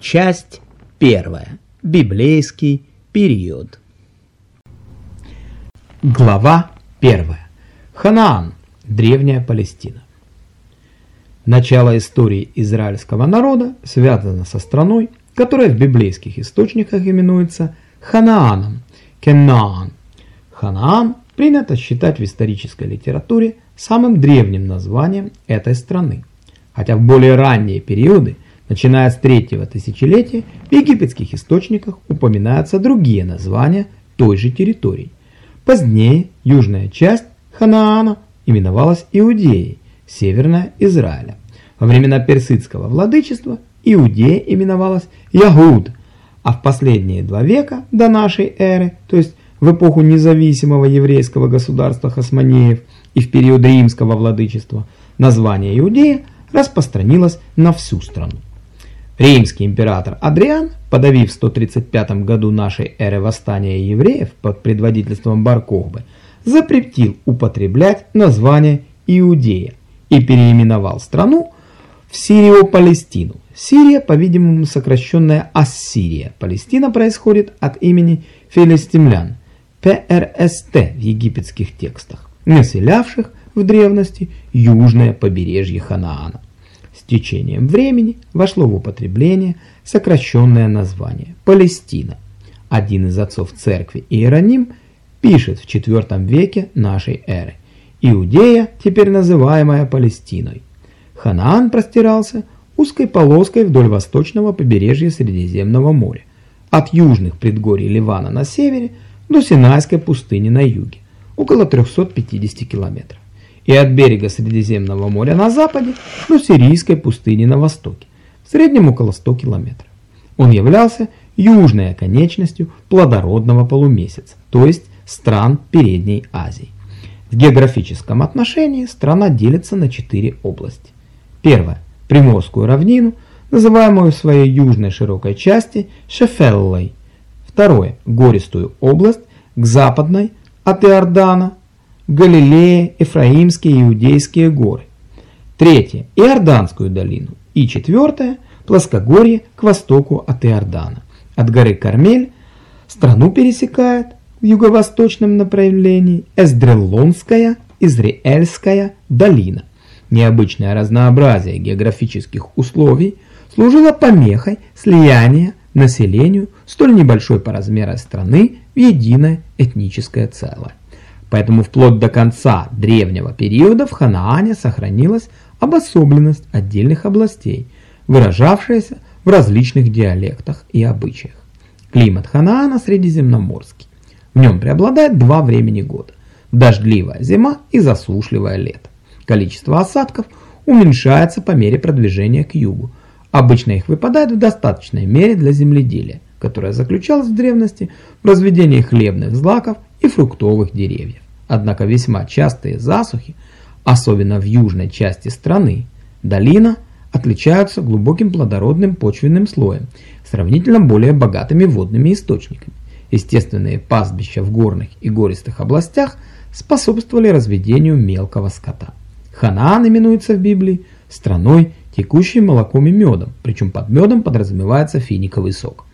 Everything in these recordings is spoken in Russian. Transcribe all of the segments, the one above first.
Часть первая. Библейский период. Глава первая. Ханаан. Древняя Палестина. Начало истории израильского народа связано со страной, которая в библейских источниках именуется Ханааном, Кенаан. Ханаан принято считать в исторической литературе самым древним названием этой страны, хотя в более ранние периоды – Начиная с третьего тысячелетия в египетских источниках упоминаются другие названия той же территории. Позднее южная часть Ханаана именовалась Иудеей, северная Израиля. Во времена персидского владычества Иудея именовалась Ягуд, а в последние два века до нашей эры, то есть в эпоху независимого еврейского государства Хасманеев и в период римского владычества, название Иудея распространилось на всю страну. Римский император Адриан, подавив в 135 году нашей эры восстание евреев под предводительством Баркохбы, запретил употреблять название Иудея и переименовал страну в Сирию-Палестину. Сирия, по-видимому, сокращенная Ассирия. Палестина происходит от имени филистимлян, ПРСТ в египетских текстах, населявших в древности южное побережье Ханаана течением времени вошло в употребление сокращенное название – Палестина. Один из отцов церкви Иероним пишет в IV веке нашей эры. Иудея, теперь называемая Палестиной. Ханаан простирался узкой полоской вдоль восточного побережья Средиземного моря, от южных предгорий Ливана на севере до Синайской пустыни на юге, около 350 километров и от берега Средиземного моря на западе до Сирийской пустыни на востоке, в среднем около 100 километров. Он являлся южной оконечностью плодородного полумесяца, то есть стран Передней Азии. В географическом отношении страна делится на четыре области. Первая – Приморскую равнину, называемую в своей южной широкой части Шефеллой. Второе – Гористую область к западной от Иордана Галилея, Ефраимские и Иудейские горы. Третье – Иорданскую долину. И четвертое – плоскогорье к востоку от Иордана. От горы Кармель страну пересекает в юго-восточном направлении Эсдреллонская, Израильская долина. Необычное разнообразие географических условий служило помехой слияния населению столь небольшой по размеру страны в единое этническое целое. Поэтому вплоть до конца древнего периода в Ханаане сохранилась обособленность отдельных областей, выражавшаяся в различных диалектах и обычаях. Климат Ханаана средиземноморский. В нем преобладает два времени года – дождливая зима и засушливое лето. Количество осадков уменьшается по мере продвижения к югу. Обычно их выпадает в достаточной мере для земледелия, которое заключалось в древности в разведении хлебных злаков и фруктовых деревьев. Однако весьма частые засухи, особенно в южной части страны, долина отличаются глубоким плодородным почвенным слоем, сравнительно более богатыми водными источниками. Естественные пастбища в горных и гористых областях способствовали разведению мелкого скота. Ханаан именуется в Библии страной, текущей молоком и медом, причем под медом подразумевается финиковый сок.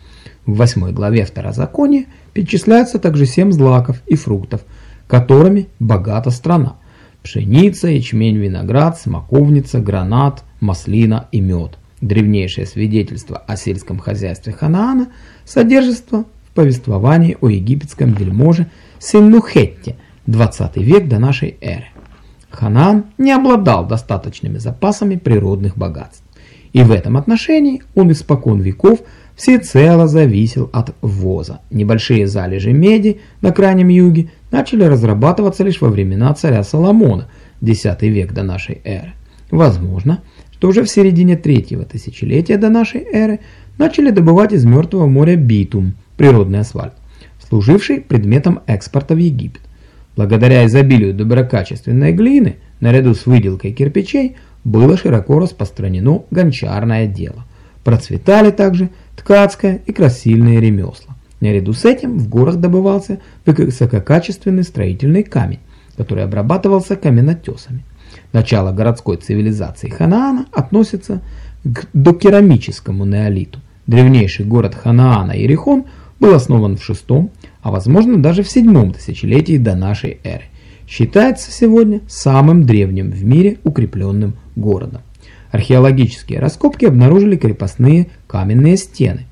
В 8 главе Второзакония перечисляются также семь злаков и фруктов, которыми богата страна. Пшеница, ячмень, виноград, смоковница, гранат, маслина и мед. Древнейшее свидетельство о сельском хозяйстве Ханаана содержится в повествовании о египетском вельможе Синнухетте, 20 век до нашей эры. Ханаан не обладал достаточными запасами природных богатств. И в этом отношении он испокон веков всецело зависел от ввоза. Небольшие залежи меди на крайнем юге начали разрабатываться лишь во времена царя Соломона, X век до нашей эры. Возможно, что уже в середине третьего тысячелетия до нашей эры начали добывать из Мертвого моря битум, природный асфальт, служивший предметом экспорта в Египет. Благодаря изобилию доброкачественной глины, наряду с выделкой кирпичей, было широко распространено гончарное дело. Процветали также ткацкое и красильные ремесла. Наряду с этим в горах добывался высококачественный строительный камень, который обрабатывался каменотесами. Начало городской цивилизации Ханаана относится к докерамическому неолиту. Древнейший город Ханаана Иерихон был основан в шестом, а возможно даже в седьмом тысячелетии до нашей эры. Считается сегодня самым древним в мире укрепленным городом. Археологические раскопки обнаружили крепостные каменные стены,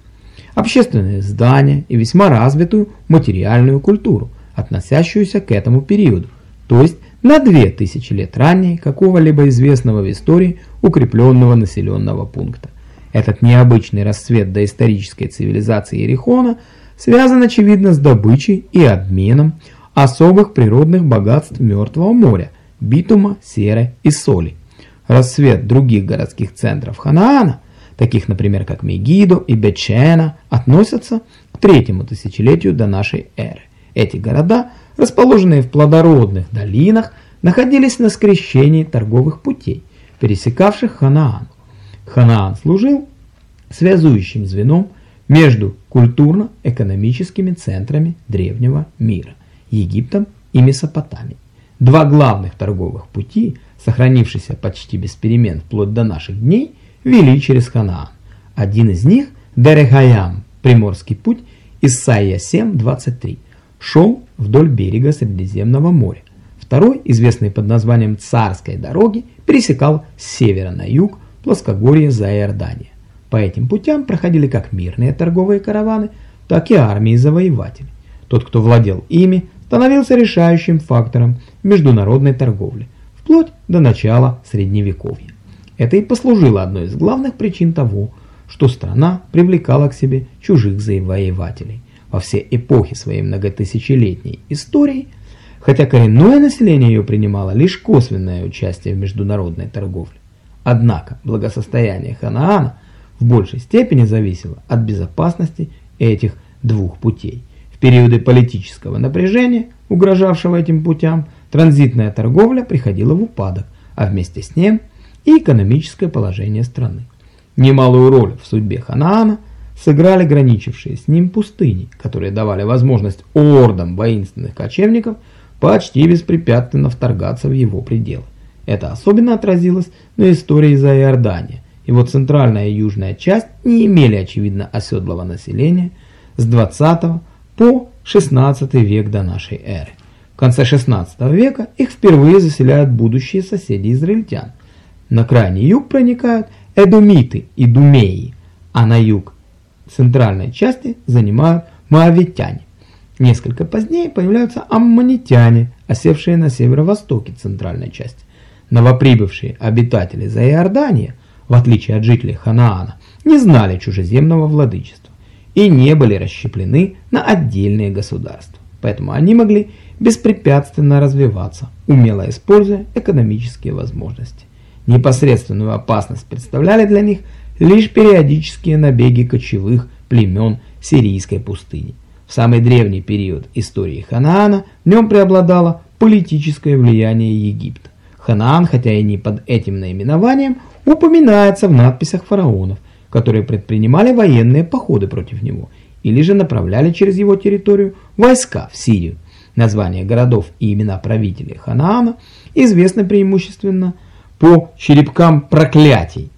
общественные здания и весьма развитую материальную культуру, относящуюся к этому периоду, то есть на 2000 лет ранее какого-либо известного в истории укрепленного населенного пункта. Этот необычный расцвет доисторической цивилизации Ерихона связан очевидно с добычей и обменом особых природных богатств Мертвого моря – битума, серы и соли. Расцвет других городских центров Ханаана, таких, например, как Мегидо и Бечена, относятся к третьему тысячелетию до нашей эры. Эти города, расположенные в плодородных долинах, находились на скрещении торговых путей, пересекавших Ханаан. Ханаан служил связующим звеном между культурно-экономическими центрами древнего мира – Египтом и Месопотамией. Два главных торговых пути, сохранившиеся почти без перемен вплоть до наших дней, вели через Ханаан. Один из них – Дерехаям, Приморский путь, Исайя 7.23, шел вдоль берега Средиземного моря. Второй, известный под названием Царской дороги, пересекал с севера на юг плоскогорье за Иордания. По этим путям проходили как мирные торговые караваны, так и армии завоевателей. Тот, кто владел ими, становился решающим фактором международной торговли, вплоть до начала Средневековья. Это и послужило одной из главных причин того, что страна привлекала к себе чужих завоевателей. Во все эпохи своей многотысячелетней истории, хотя коренное население ее принимало лишь косвенное участие в международной торговле. Однако благосостояние Ханаана в большей степени зависело от безопасности этих двух путей. Периоды политического напряжения, угрожавшего этим путям, транзитная торговля приходила в упадок, а вместе с ним и экономическое положение страны. Немалую роль в судьбе Ханаана сыграли граничившие с ним пустыни, которые давали возможность ордам воинственных кочевников почти беспрепятственно вторгаться в его пределы. Это особенно отразилось на истории за Иордания. Его центральная и южная часть не имели очевидно оседлого населения с 20 по 16 век до нашей эры. В конце 16 века их впервые заселяют будущие соседи израильтян. На крайний юг проникают эдумиты и думеи, а на юг центральной части занимают моавитяне. Несколько позднее появляются аммонитяне, осевшие на северо-востоке центральной части. Новоприбывшие обитатели за Иордания, в отличие от жителей Ханаана, не знали чужеземного владычества и не были расщеплены на отдельные государства. Поэтому они могли беспрепятственно развиваться, умело используя экономические возможности. Непосредственную опасность представляли для них лишь периодические набеги кочевых племен сирийской пустыни. В самый древний период истории Ханаана в нем преобладало политическое влияние Египта. Ханаан, хотя и не под этим наименованием, упоминается в надписях фараонов, которые предпринимали военные походы против него или же направляли через его территорию войска в Сирию. Названия городов и имена правителей Ханаана известны преимущественно по черепкам проклятий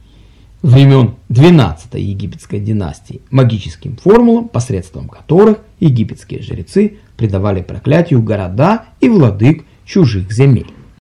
времен 12-й египетской династии, магическим формулам, посредством которых египетские жрецы придавали проклятию города и владык чужих земель.